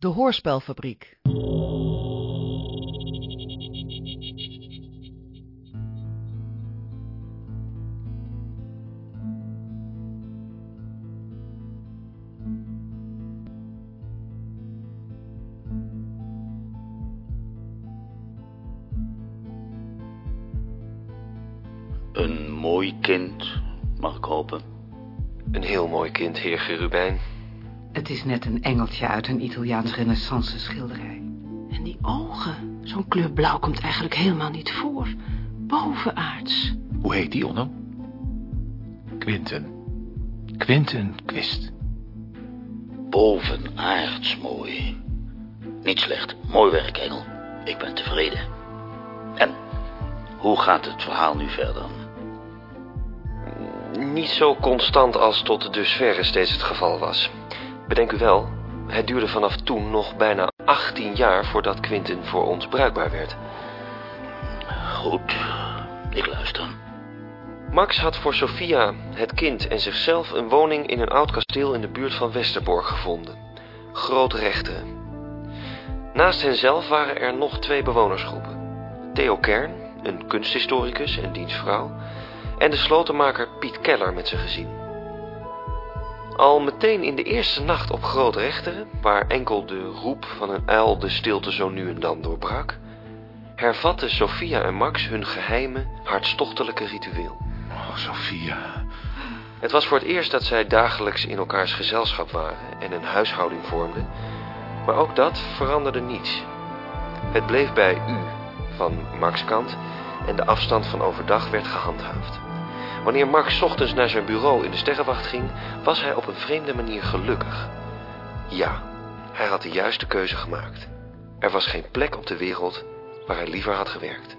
De Hoorspelfabriek. Een mooi kind, mag ik hopen. Een heel mooi kind, heer Gerubijn. Het is net een engeltje uit een Italiaans renaissance schilderij. En die ogen, zo'n kleur blauw komt eigenlijk helemaal niet voor. Bovenaards. Hoe heet die, Onno? Quinten. Quinten Quist. Bovenaards mooi. Niet slecht. Mooi werk, Engel. Ik ben tevreden. En, hoe gaat het verhaal nu verder? Niet zo constant als tot dusverre steeds het geval was. Bedenk u wel, het duurde vanaf toen nog bijna 18 jaar voordat Quinten voor ons bruikbaar werd. Goed, ik luister. Max had voor Sophia, het kind en zichzelf een woning in een oud kasteel in de buurt van Westerbork gevonden. Groot Rechteren. Naast henzelf waren er nog twee bewonersgroepen. Theo Kern, een kunsthistoricus en diens vrouw, en de slotenmaker Piet Keller met zijn gezin. Al meteen in de eerste nacht op Groot Rechteren, waar enkel de roep van een uil de stilte zo nu en dan doorbrak, hervatten Sophia en Max hun geheime, hartstochtelijke ritueel. Oh, Sophia. Het was voor het eerst dat zij dagelijks in elkaars gezelschap waren en een huishouding vormden, maar ook dat veranderde niets. Het bleef bij u van Max kant en de afstand van overdag werd gehandhaafd. Wanneer Max ochtends naar zijn bureau in de sterrenwacht ging, was hij op een vreemde manier gelukkig. Ja, hij had de juiste keuze gemaakt. Er was geen plek op de wereld waar hij liever had gewerkt.